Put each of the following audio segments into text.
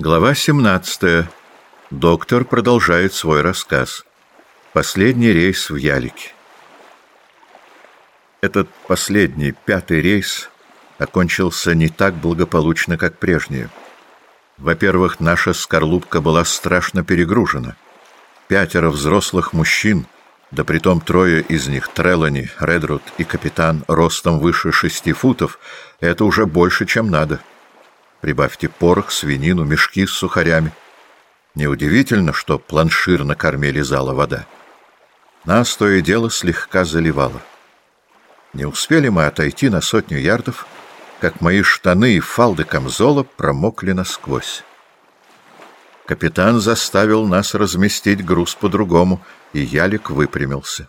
Глава 17. Доктор продолжает свой рассказ. Последний рейс в Ялике. Этот последний, пятый рейс окончился не так благополучно, как прежние. Во-первых, наша скорлупка была страшно перегружена. Пятеро взрослых мужчин, да притом трое из них, Трелани, Редруд и капитан, ростом выше шести футов, это уже больше, чем надо. Прибавьте порох, свинину, мешки с сухарями. Неудивительно, что планшир на корме лизала вода. Нас то и дело слегка заливало. Не успели мы отойти на сотню ярдов, как мои штаны и фалды камзола промокли насквозь. Капитан заставил нас разместить груз по-другому, и ялик выпрямился.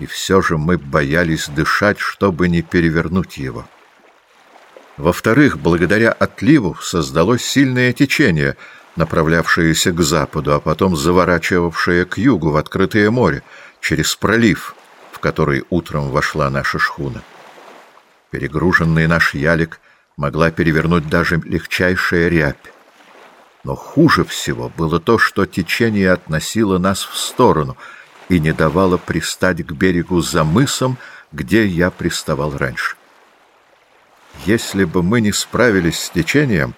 И все же мы боялись дышать, чтобы не перевернуть его. Во-вторых, благодаря отливу создалось сильное течение, направлявшееся к западу, а потом заворачивавшее к югу в открытое море, через пролив, в который утром вошла наша шхуна. Перегруженный наш ялик могла перевернуть даже легчайшая рябь. Но хуже всего было то, что течение относило нас в сторону и не давало пристать к берегу за мысом, где я приставал раньше. Если бы мы не справились с течением,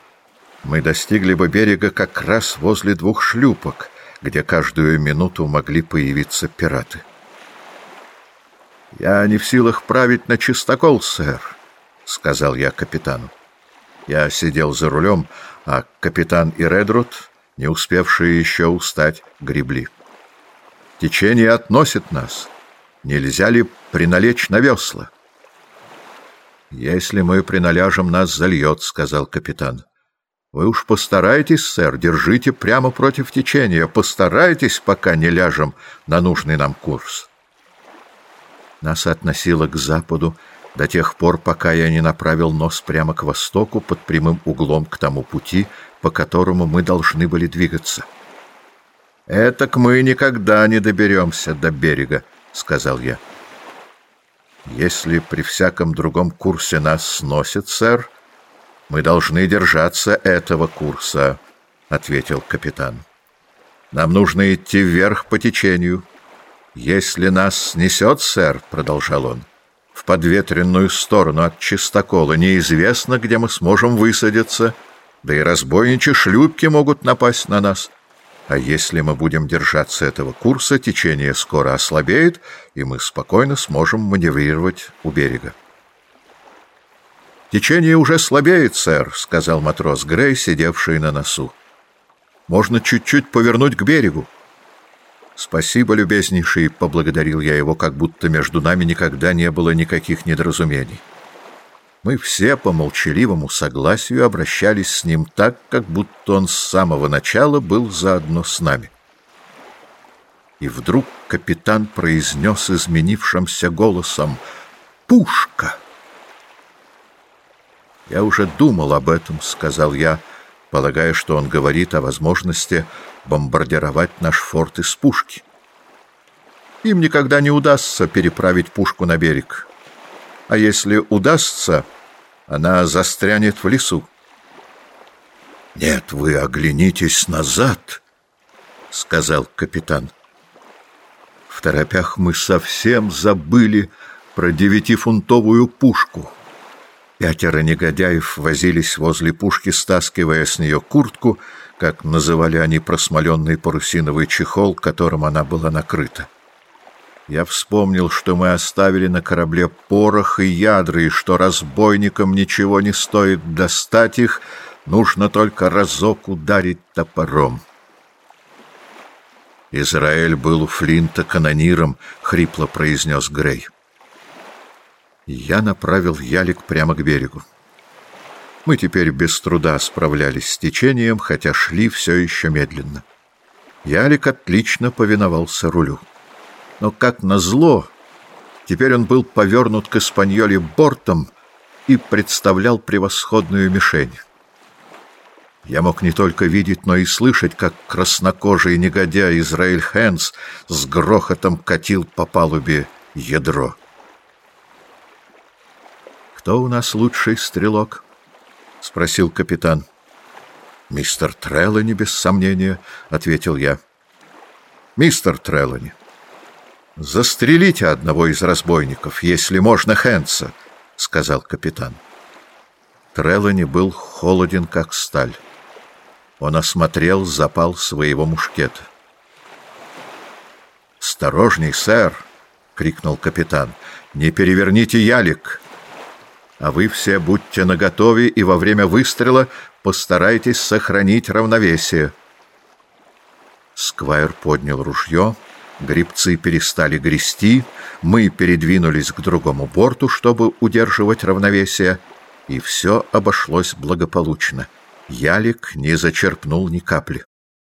мы достигли бы берега как раз возле двух шлюпок, где каждую минуту могли появиться пираты. «Я не в силах править на чистокол, сэр», — сказал я капитану. Я сидел за рулем, а капитан и Редруд, не успевшие еще устать, гребли. «Течение относит нас. Нельзя ли приналечь на весла?» «Если мы приналяжем, нас зальет», — сказал капитан. «Вы уж постарайтесь, сэр, держите прямо против течения. Постарайтесь, пока не ляжем на нужный нам курс». Нас относило к западу до тех пор, пока я не направил нос прямо к востоку под прямым углом к тому пути, по которому мы должны были двигаться. «Этак мы никогда не доберемся до берега», — сказал я. «Если при всяком другом курсе нас сносит, сэр, мы должны держаться этого курса», — ответил капитан. «Нам нужно идти вверх по течению». «Если нас снесет, сэр», — продолжал он, — «в подветренную сторону от чистокола неизвестно, где мы сможем высадиться, да и разбойничьи шлюпки могут напасть на нас». А если мы будем держаться этого курса, течение скоро ослабеет, и мы спокойно сможем маневрировать у берега. «Течение уже слабеет, сэр», — сказал матрос Грей, сидевший на носу. «Можно чуть-чуть повернуть к берегу». «Спасибо, любезнейший», — поблагодарил я его, как будто между нами никогда не было никаких недоразумений. Мы все по молчаливому согласию обращались с ним так, как будто он с самого начала был заодно с нами. И вдруг капитан произнес изменившимся голосом «Пушка!» «Я уже думал об этом», — сказал я, полагая, что он говорит о возможности бомбардировать наш форт из пушки. Им никогда не удастся переправить пушку на берег а если удастся, она застрянет в лесу. «Нет, вы оглянитесь назад», — сказал капитан. В торопях мы совсем забыли про девятифунтовую пушку. Пятеро негодяев возились возле пушки, стаскивая с нее куртку, как называли они просмоленный парусиновый чехол, которым она была накрыта. Я вспомнил, что мы оставили на корабле порох и ядра, и что разбойникам ничего не стоит достать их, нужно только разок ударить топором. «Израиль был у Флинта канониром», — хрипло произнес Грей. Я направил ялик прямо к берегу. Мы теперь без труда справлялись с течением, хотя шли все еще медленно. Ялик отлично повиновался рулю но, как назло, теперь он был повернут к Испаньоле бортом и представлял превосходную мишень. Я мог не только видеть, но и слышать, как краснокожий негодяй Израиль Хэнс с грохотом катил по палубе ядро. «Кто у нас лучший стрелок?» — спросил капитан. «Мистер Треллани, без сомнения», — ответил я. «Мистер Треллани, застрелите одного из разбойников, если можно Хэнса», — сказал капитан. Треллани был холоден, как сталь. Он осмотрел запал своего мушкета. «Осторожней, сэр!» — крикнул капитан. «Не переверните ялик! А вы все будьте наготове и во время выстрела постарайтесь сохранить равновесие». Сквайр поднял ружье, грибцы перестали грести, мы передвинулись к другому борту, чтобы удерживать равновесие, и все обошлось благополучно. Ялик не зачерпнул ни капли.